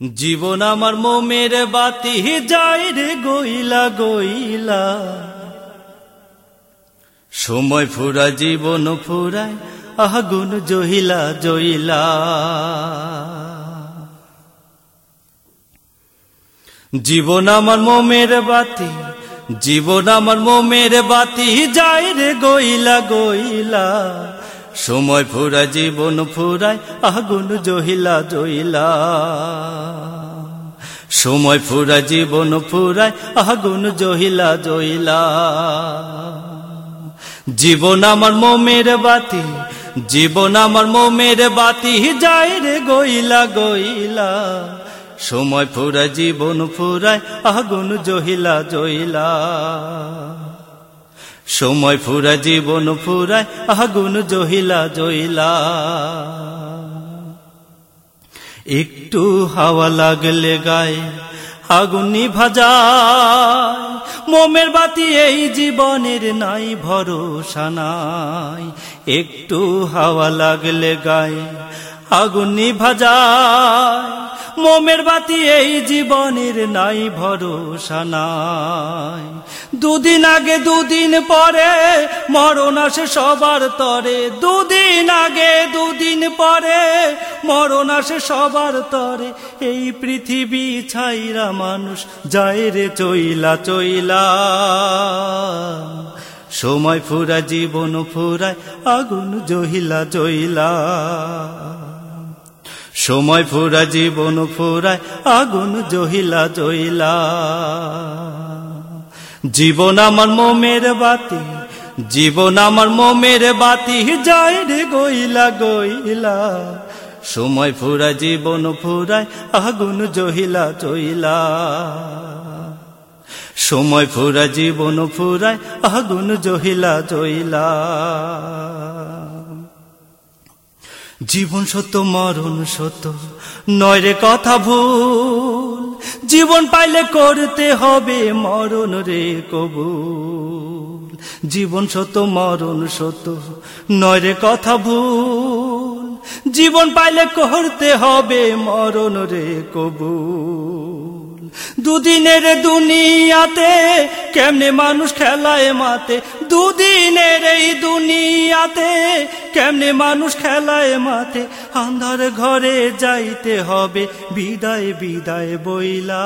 জীবন আমার মোমের বাতি যাই রে গইলা গইলা। সময় ফুরা জীবন ফুরায়, আগুন জহিলা জইলা জীবন আমার মোমের বাতি, জীবন আমার মোমের বাতি যাই রে গইলা গইলা। সময় ফুরা জীবন ফুরায় আগুন জহিলা জইলা সময় ফুরা জীবন ফুরায় আগুন জহিলা জইলা জীবন আমার মোমের বাতি, জীবন আমার মোমের বাতি যায় রে গইলা গইলা। সময় ফুরা জীবন ফুরায় আগুন জহিলা জইলা সময় ফুরা জীবন ফুরায়, আগুন জহিলা জইলা একটু হাওয়া লাগলে গায়ে আগুনি ভাজা মোমের বাতি এই জীবনের নাই, ভরসা নাই। একটু হাওয়া লাগলে গায়ে আগুনি ভাজা মোমের বাতি এই জীবনের নাই, ভরসা নাই। দুদিন আগে, দুদিন পরে, মরণ আসে সবার তরে। দুদিন আগে, দুদিন পরে, মরণ আসে সবার তরে। এই পৃথিবী ছাইরা মানুষ, যায় রে চইলা চইলা। সময় ফুরা জীবন ফুরায়, আগুন জহিলা জইলা সময় ফুরা জীবন ফুরায়, আগুন জহিলা জইলা জীবন আমার মোমের বাতি, জীবন আমার মোমের বাতি যায় রে গইলা গইলা। সময় ফুরা জীবন ফুরায়, আগুন জহিলা জইলা সময় ফুরা জীবন ফুরায়, আগুন জহিলা জইলা জীবন সত্য, মরণ সত্য, নয় রে কথা ভুল। জীবন পাইলে করতে হবে মরণ রে কবুল। জীবন শত মরণ সত নয় রে কথা ভুল। জীবন পাইলে করতে হবে মরণ রে কবুল। দুদিনের দুনিয়াতে কেমনে মানুষ খেলায় মাতে দুদিনের এই দুনিয়াতে কেমনে মানুষ খেলায় মাতে আন্ধার ঘরে যাইতে হবে, বিদায় বিদায় বইলা।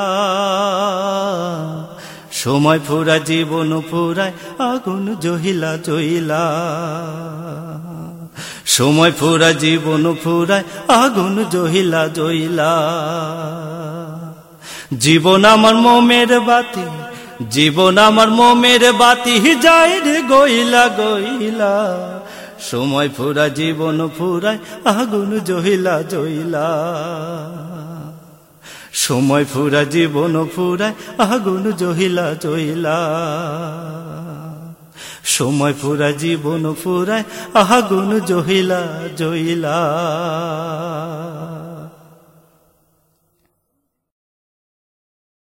সময় ফুরা, জীবন ফুরায়, আগুন জহিলা জইলা সময় ফুরা, জীবন ফুরায়, আগুন জহিলা জইলা জীবন আমার মোমের বাতি জীবন আমার মোমের বাতি যায় রে গইলা গইলা। সময় ফুরা জীবন ফুরায়, আগুন জহিলা জইলা সময় ফুরা জীবন ফুরায়, আগুন জহিলা জইলা সময় ফুরা জীবন ফুরায়, আগুন জহিলা জইলা